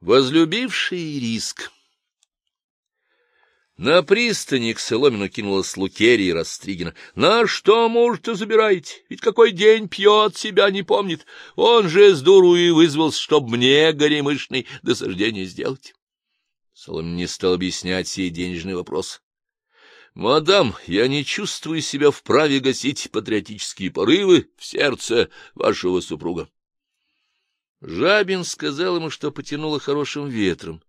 Возлюбивший риск На пристани к Соломину кинулась Лукерия Растригина. — На что, муж-то, забираете? Ведь какой день пьет, себя не помнит. Он же с дуру и вызвался, чтоб мне горемышный досаждение сделать. Соломин не стал объяснять сей денежный вопрос. — Мадам, я не чувствую себя вправе гасить патриотические порывы в сердце вашего супруга. Жабин сказал ему, что потянуло хорошим ветром.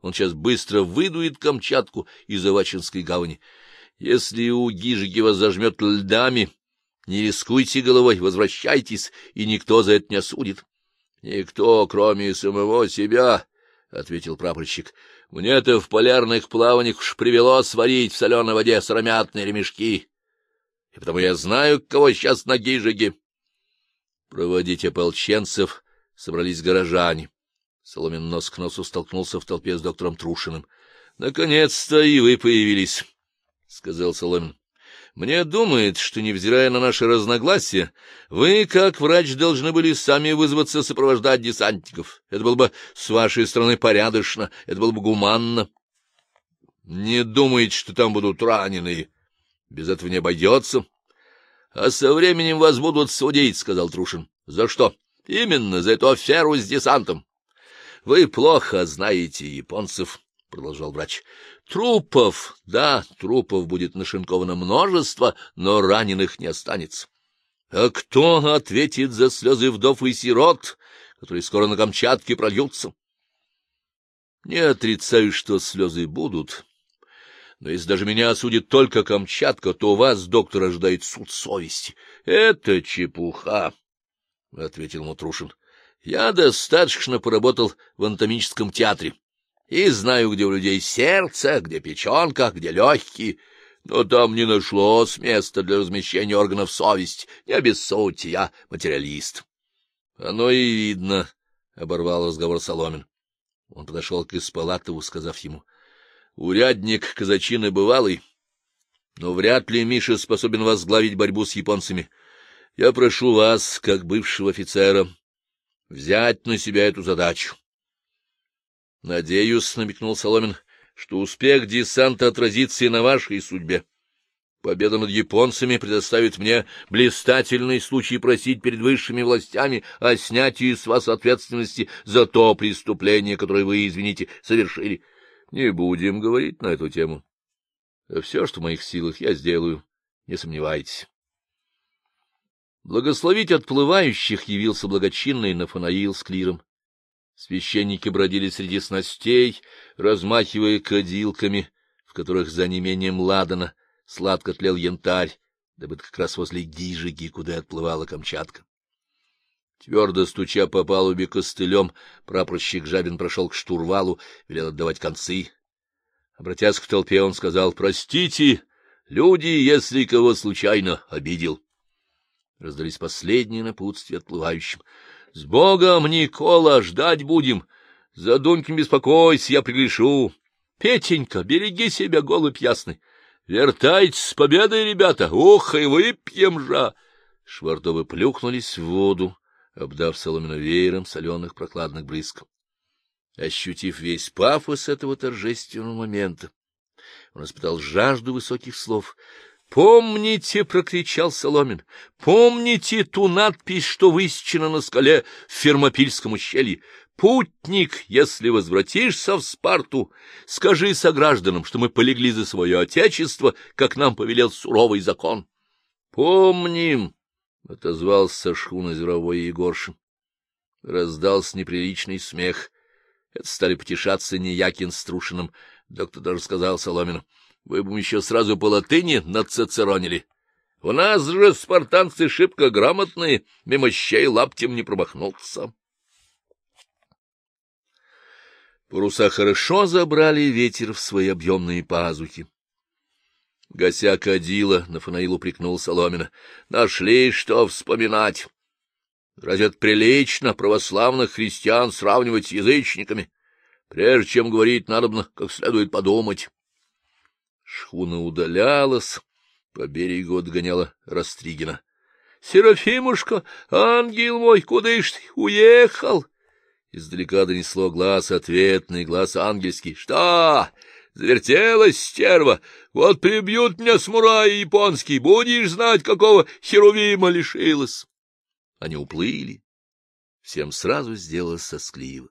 Он сейчас быстро выдует Камчатку из Авачинской гавани. Если у Гижики вас зажмет льдами, не рискуйте головой, возвращайтесь, и никто за это не осудит. — Никто, кроме самого себя, — ответил прапорщик. — Мне-то в полярных плаваниях уж привело сварить в соленой воде сыромятные ремешки. И потому я знаю, кого сейчас на Гижиге. Проводить ополченцев собрались горожане. Соломин нос к носу столкнулся в толпе с доктором Трушиным. — Наконец-то и вы появились, — сказал Соломин. — Мне думает, что, невзирая на наши разногласия, вы, как врач, должны были сами вызваться сопровождать десантников. Это было бы с вашей стороны порядочно, это было бы гуманно. — Не думайте, что там будут раненые. Без этого не обойдется. — А со временем вас будут судить, — сказал Трушин. — За что? —— Именно за эту аферу с десантом. — Вы плохо знаете японцев, — продолжал врач. — Трупов, да, трупов будет нашинковано множество, но раненых не останется. А кто ответит за слезы вдов и сирот, которые скоро на Камчатке прольются? Не отрицаю, что слезы будут, но если даже меня осудит только Камчатка, то вас, доктор, ожидает суд совести. Это чепуха. — ответил Мутрушин. — Я достаточно поработал в анатомическом театре и знаю, где у людей сердце, где печенка, где легкие, но там не нашлось места для размещения органов совести. Не обессудьте, я материалист. — Оно и видно, — оборвал разговор Соломин. Он подошел к Испалатову, сказав ему, — урядник казачины бывалый, но вряд ли Миша способен возглавить борьбу с японцами. — я прошу вас, как бывшего офицера, взять на себя эту задачу. — Надеюсь, — намекнул Соломин, — что успех десанта отразится и на вашей судьбе. Победа над японцами предоставит мне блистательный случай просить перед высшими властями о снятии с вас ответственности за то преступление, которое вы, извините, совершили. Не будем говорить на эту тему. Все, что в моих силах, я сделаю, не сомневайтесь. Благословить отплывающих явился благочинный Нафанаил с клиром. Священники бродили среди снастей, размахивая кадилками, в которых за неимением ладана сладко тлел янтарь, добыт как раз возле Гижиги, куда отплывала Камчатка. Твердо стуча по палубе костылем, прапорщик Жабин прошел к штурвалу, велел отдавать концы. Обратясь к толпе, он сказал, — Простите, люди, если кого случайно обидел. Раздались последние напутствия отплывающим. — С Богом, Никола, ждать будем. За Дунькин беспокойся, я приглешу. Петенька, береги себя, голубь ясный. Вертайтесь с победой, ребята. Ух, и выпьем же! Швартовы плюхнулись в воду, обдав соломину веером соленых прохладных брызг. Ощутив весь пафос этого торжественного момента, он испытал жажду высоких слов — «Помните!» — прокричал Соломин. «Помните ту надпись, что высечена на скале в Фермопильском ущелье? Путник, если возвратишься в Спарту, скажи согражданам, что мы полегли за свое отечество, как нам повелел суровый закон». «Помним!» — отозвался шхуна Зеровой Егоршин. Раздался неприличный смех. Это стали потешаться Неякин с Трушиным. Доктор даже сказал Соломину. Вы бы еще сразу по латыни нацицеронили. У нас же спартанцы шибко грамотные, мимо щей лаптем не промахнуться. Паруса хорошо забрали ветер в свои объемные пазухи. Гася кадила, Нафанаил упрекнул Соломина. Нашли, что вспоминать. Разве это прилично православных христиан сравнивать с язычниками? Прежде чем говорить, надо как следует подумать. Шхуна удалялась, по берегу отгоняла Растригина. — Серафимушка, ангел мой, куда ж ты уехал? Издалека донесло глаз ответный, глаз ангельский. — Что? Завертелась стерва? Вот прибьют меня самураи японский, будешь знать, какого херувима лишилась. Они уплыли. Всем сразу сделалось соскливо.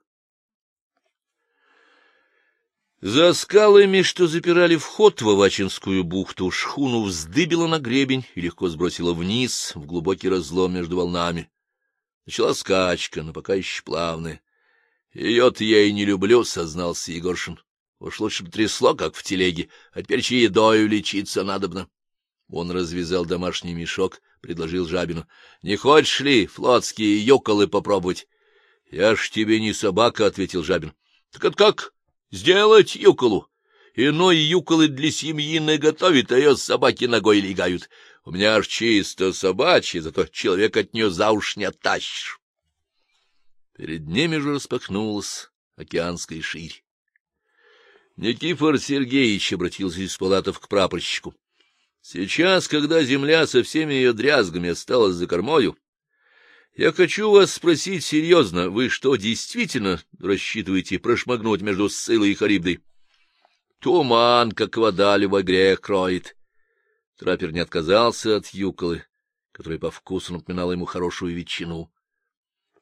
За скалами, что запирали вход в Авачинскую бухту, шхуну вздыбило на гребень и легко сбросило вниз, в глубокий разлом между волнами. Начала скачка, но пока еще плавная. — Ее-то я и не люблю, — сознался Егоршин. — Уж лучше бы трясло, как в телеге, а теперь чьей едою лечиться надобно. Он развязал домашний мешок, предложил Жабину. — Не хочешь ли флотские юколы попробовать? — Я ж тебе не собака, — ответил Жабин. — Так это как? Сделать юколу. Иной юколы для семьи наготовит, а ее собаки ногой легают. У меня аж чисто собачья, зато человек от нее за уж не оттащишь. Перед ними же распахнулась океанская ширь. Никифор Сергеевич обратился из палатов к прапорщику. Сейчас, когда земля со всеми ее дрязгами осталась за кормою, я хочу вас спросить серьезно, вы что, действительно рассчитываете прошмыгнуть между Ссылой и Харибдой? Туман, как вода, любой грех кроет. Траппер не отказался от юколы, которая по вкусу напоминала ему хорошую ветчину.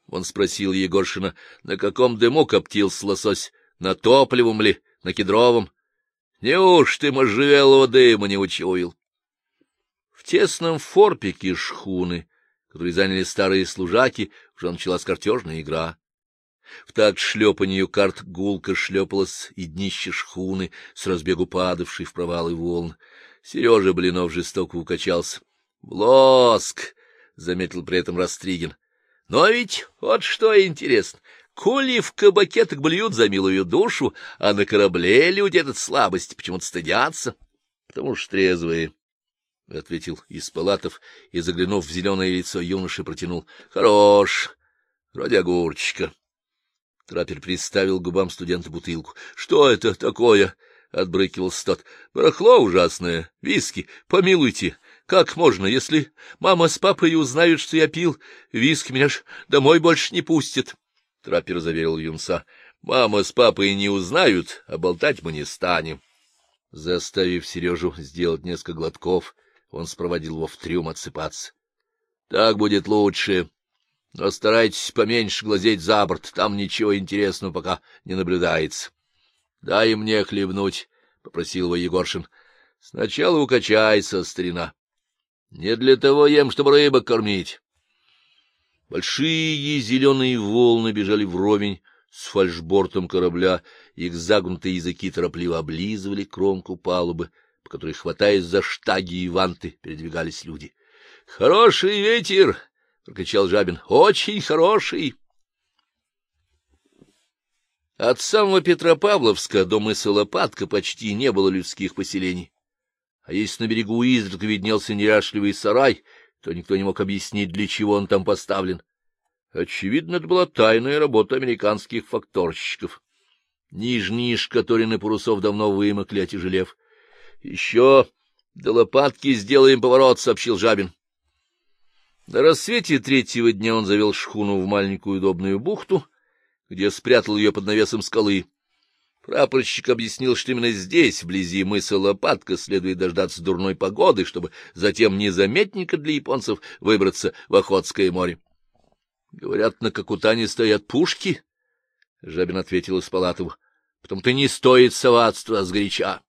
Он спросил Егоршина, на каком дыму коптился лосось, на топливом ли, на кедровом. Неуж ты можжевелого дыма не учуял? В тесном форпике шхуны которые заняли старые служаки, уже началась картежная игра. В такт шлепанью карт гулко шлепалась и днище шхуны, с разбегу падавшей в провалы волн. Сережа Блинов жестоко укачался. — Блоск! — заметил при этом Растригин. — Но ведь вот что интересно. Кули в кабаке так блюют за милую душу, а на корабле люди этот слабость почему-то стыдятся, потому что трезвые. — ответил Испалатов и, заглянув в зеленое лицо юноши, протянул. — Хорош, вроде огурчика. Траппер приставил губам студента бутылку. — Что это такое? — отбрыкивался тот. — Барахло ужасное, виски. Помилуйте, как можно, если мама с папой узнают, что я пил виски, меня ж домой больше не пустят? Траппер заверил юнца. — Мама с папой не узнают, а болтать мы не станем. Заставив Сережу сделать несколько глотков, — он спроводил его в трюм отсыпаться. — Так будет лучше. Но старайтесь поменьше глазеть за борт, там ничего интересного пока не наблюдается. — Дай мне хлебнуть, — попросил его Егоршин. — Сначала укачайся, старина. Не для того ем, чтобы рыбок кормить. Большие зеленые волны бежали вровень с фальшбортом корабля, их загнутые языки торопливо облизывали кромку палубы, по которой, хватаясь за штаги и ванты, передвигались люди. — Хороший ветер! — прокричал Жабин. — Очень хороший! От самого Петропавловска до мыса Лопатка почти не было людских поселений. А если на берегу изредка виднелся неряшливый сарай, то никто не мог объяснить, для чего он там поставлен. Очевидно, это была тайная работа американских факторщиков. Нижние шкаторины парусов давно вымокли, отяжелев. — Еще до лопатки сделаем поворот, — сообщил Жабин. На рассвете третьего дня он завел шхуну в маленькую удобную бухту, где спрятал ее под навесом скалы. Прапорщик объяснил, что именно здесь, вблизи мыса Лопатка, следует дождаться дурной погоды, чтобы затем незаметненько для японцев выбраться в Охотское море. — Говорят, на Кокутане стоят пушки? — Жабин ответил Испалатову. — Потом-то не стоит соваться сгоряча.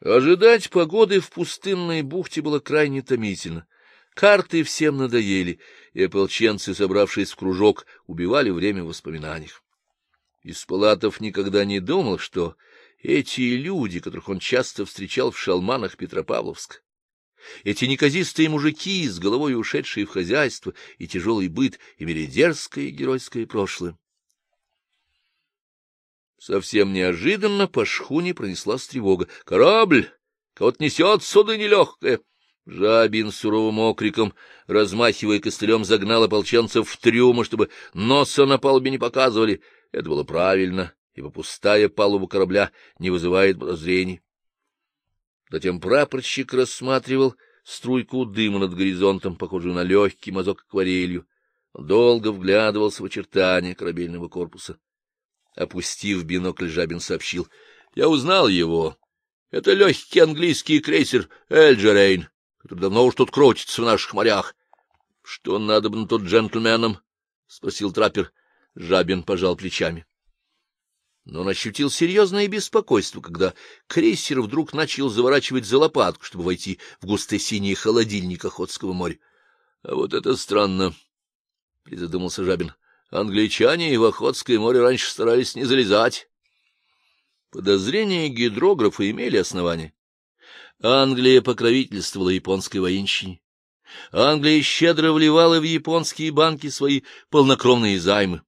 Ожидать погоды в пустынной бухте было крайне томительно. Карты всем надоели, и ополченцы, собравшись в кружок, убивали время в воспоминаниях. Испалатов никогда не думал, что эти люди, которых он часто встречал в шалманах Петропавловск, эти неказистые мужики, с головой ушедшие в хозяйство и тяжелый быт, имели дерзкое и геройское прошлое. Совсем неожиданно по шхуне пронеслась тревога. «Корабль! Кого-то несет сюда нелегкое!» Жабин суровым окриком, размахивая костылем, загнал ополченцев в трюмы, чтобы носа на палубе не показывали. Это было правильно, ибо пустая палуба корабля не вызывает подозрений. Затем прапорщик рассматривал струйку дыма над горизонтом, похожую на легкий мазок акварелью. долго вглядывался в очертания корабельного корпуса. Опустив бинокль, Жабин сообщил. — Я узнал его. Это легкий английский крейсер Эльджерейн, который давно уж тут крутится в наших морях. — Что надо бы на тут джентльменам? — спросил траппер. Жабин пожал плечами. Но он ощутил серьезное беспокойство, когда крейсер вдруг начал заворачивать за лопатку, чтобы войти в густо-синий холодильник Охотского моря. — А вот это странно, — призадумался Жабин. — Англичане в Охотское море раньше старались не залезать. Подозрения гидрографа имели основания. Англия покровительствовала японской военщине. Англия щедро вливала в японские банки свои полнокровные займы.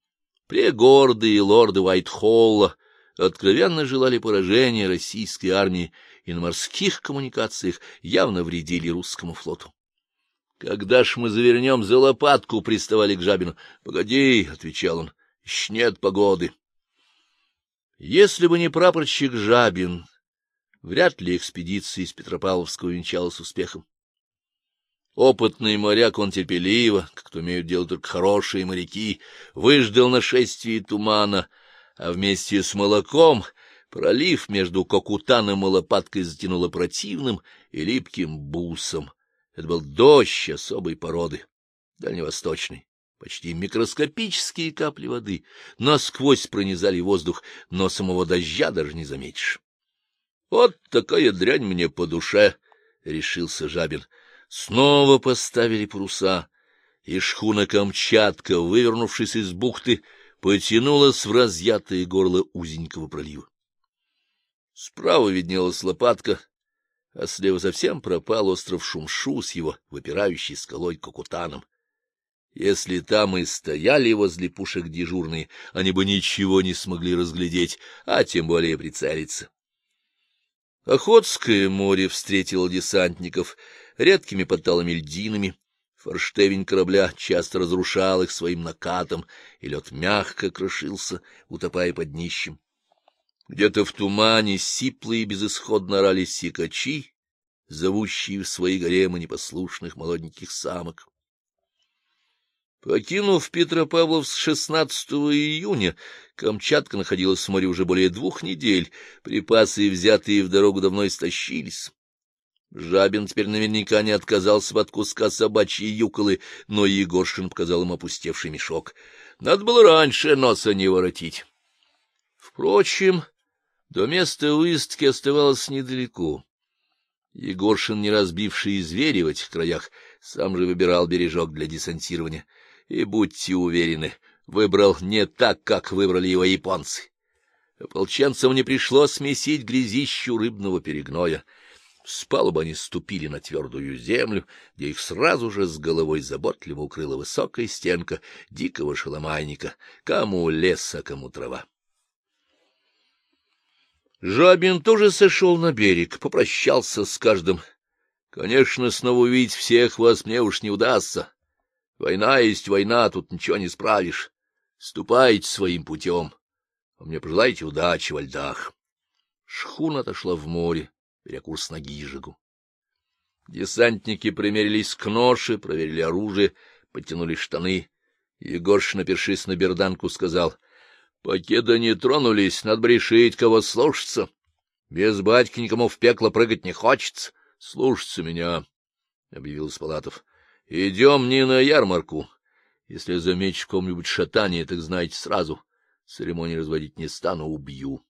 Прегорды и лорды Уайтхолла откровенно желали поражения российской армии и на морских коммуникациях явно вредили русскому флоту. Когда ж мы завернем за лопатку, приставали к Жабину. — Погоди, — отвечал он, — еще нет погоды. Если бы не прапорщик Жабин, вряд ли экспедиция из Петропавловска увенчалась успехом. Опытный моряк, он терпеливо, как то умеют делать только хорошие моряки, выждал нашествие тумана, а вместе с молоком пролив между Кокутаном и Лопаткой затянуло противным и липким бусом. Это был дождь особой породы, дальневосточный. Почти микроскопические капли воды насквозь пронизали воздух, но самого дождя даже не заметишь. — Вот такая дрянь мне по душе, — решился Жабин. Снова поставили паруса, и шхуна Камчатка, вывернувшись из бухты, потянулась в разъятое горло узенького пролива. Справа виднелась лопатка, а слева совсем пропал остров Шумшу с его выпирающей скалой Кокутаном. Если там и стояли возле пушек дежурные, они бы ничего не смогли разглядеть, а тем более прицелиться. Охотское море встретило десантников редкими подталыми льдинами. Форштевень корабля часто разрушал их своим накатом, и лед мягко крошился, утопая под днищем. Где-то в тумане сиплые безысходно орали сикачи, зовущие в свои гаремы непослушных молоденьких самок. Покинув Петропавловск 16 июня, Камчатка находилась в море уже более двух недель, припасы, взятые в дорогу, давно истощились. Жабин теперь наверняка не отказался от куска собачьей юколы, но Егоршин показал им опустевший мешок. Надо было раньше носа не воротить. Впрочем, до места выездки оставалось недалеко. Егоршин, не разбивший звери в этих краях, сам же выбирал бережок для десантирования — и будьте уверены, выбрал не так, как выбрали его японцы. Ополченцам не пришлось месить грязищу рыбного перегноя. С палубы они ступили на твердую землю, где их сразу же с головой заботливо укрыла высокая стенка дикого шеломайника, кому лес, а кому трава. Жабин тоже сошел на берег, попрощался с каждым. Конечно, снова увидеть всех вас мне уж не удастся. Война есть война, тут ничего не справишь. Ступайте своим путем. А мне пожелайте удачи во льдах. Шхуна отошла в море, беря курс на Гижигу. Десантники примерились к ноше, проверили оружие, подтянули штаны. Егорш, напершись на берданку, сказал, — Покеда не тронулись, надо решить, кого слушаться. Без батьки никому в пекло прыгать не хочется. Слушаться меня, — объявил Спалатов. Идем не на ярмарку. Если замечу в ком-нибудь шатание, так знаете сразу. Церемонии разводить не стану, убью.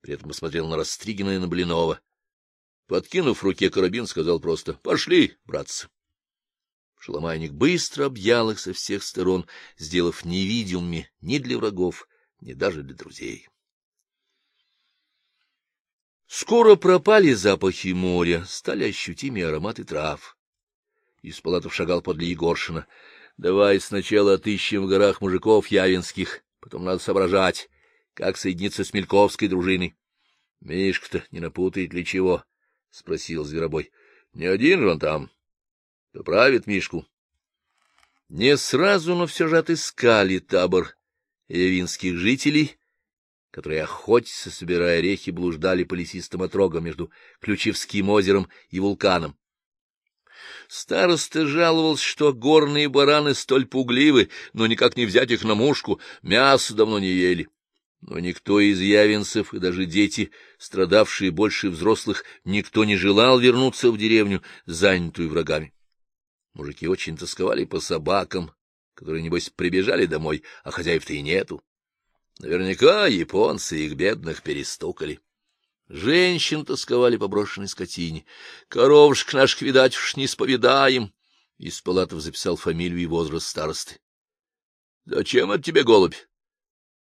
При этом посмотрел на Растригина и на Блинова. Подкинув в руке карабин, сказал просто «Пошли, братцы». Шеломайник быстро объял их со всех сторон, сделав невидимыми ни для врагов, ни даже для друзей. Скоро пропали запахи моря, стали ощутимые ароматы трав. Из палатов шагал подле Егоршина. — Давай сначала отыщем в горах мужиков явинских, потом надо соображать, как соединиться с Мельковской дружиной. — Мишка-то не напутает ли чего? — спросил Зверобой. — Не один же он там. Поправит Мишку. Не сразу, но все же отыскали табор явинских жителей, которые, охотятся, собирая орехи, блуждали по лесистым отрогам между Ключевским озером и вулканом. Староста жаловался, что горные бараны столь пугливы, но никак не взять их на мушку, мясо давно не ели. Но никто из явенцев и даже дети, страдавшие больше взрослых, никто не желал вернуться в деревню, занятую врагами. Мужики очень тосковали по собакам, которые, небось, прибежали домой, а хозяев-то и нету. Наверняка японцы их бедных перестукали. Женщин тосковали по брошенной скотине. Коровушек наших, видать, уж не споведаем. Из палатов записал фамилию и возраст старосты. — Зачем это тебе, голубь?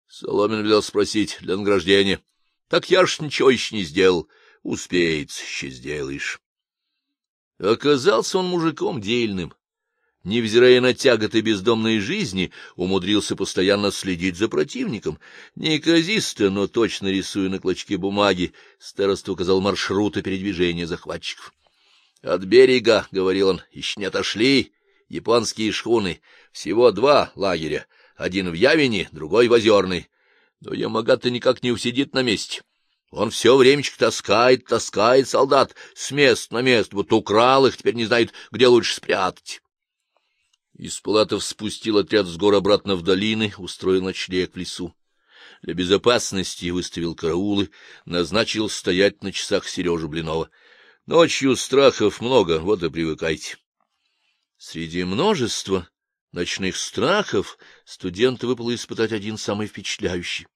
Соломин велел спросить для награждения. — Так я ж ничего еще не сделал. Успеется, еще сделаешь. Оказался он мужиком дельным. Невзирая на тяготы бездомной жизни, умудрился постоянно следить за противником. Неказисто, но точно рисуя на клочке бумаги, староста указал маршруты передвижения захватчиков. — От берега, — говорил он, — еще не отошли японские шхуны. Всего два лагеря, один в Явине, другой в Озерной. Но Ямагата никак не усидит на месте. Он все времечко таскает, таскает солдат с места на место, вот украл их, теперь не знает, где лучше спрятать. Испалатов спустил отряд с гор обратно в долины, устроил ночлег в лесу. Для безопасности выставил караулы, назначил стоять на часах Сережу Блинова. Ночью страхов много, вот и привыкайте. Среди множества ночных страхов студенту выпало испытать один самый впечатляющий.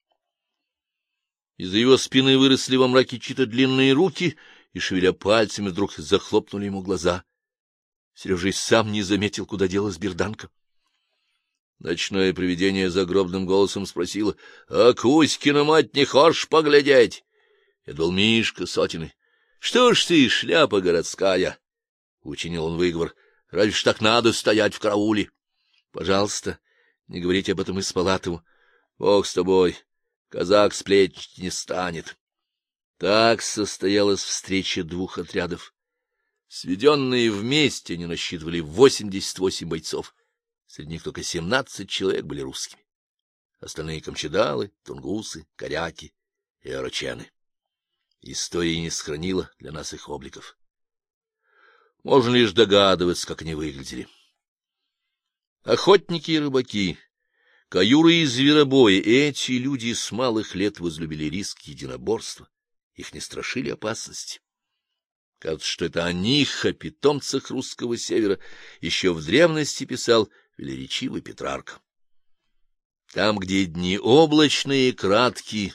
Из-за его спины выросли во мраке чьи-то длинные руки, и, шевеля пальцами, вдруг захлопнули ему глаза. Сережа и сам не заметил, куда делась берданка. Ночное привидение загробным голосом спросило, — А Кузькина мать не хочешь поглядеть? Это был Мишка Сотиный. — Что ж ты, шляпа городская? — учинил он выговор. — Разве ж так надо стоять в карауле? — Пожалуйста, не говорите об этом Испалатову. Бог с тобой, казак сплетничать не станет. Так состоялась встреча двух отрядов. Сведенные вместе они насчитывали 88 бойцов. Среди них только 17 человек были русскими. Остальные — камчедалы, тунгусы, коряки и орочаны. История не сохранила для нас их обликов. Можно лишь догадываться, как они выглядели. Охотники и рыбаки, каюры и зверобои — эти люди с малых лет возлюбили риск единоборства. Их не страшили опасности. Кажется, что это о них, о питомцах русского севера, еще в древности писал велеречивый Петрарка. Там, где дни облачные и краткие,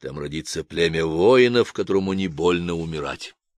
там родится племя воинов, которому не больно умирать.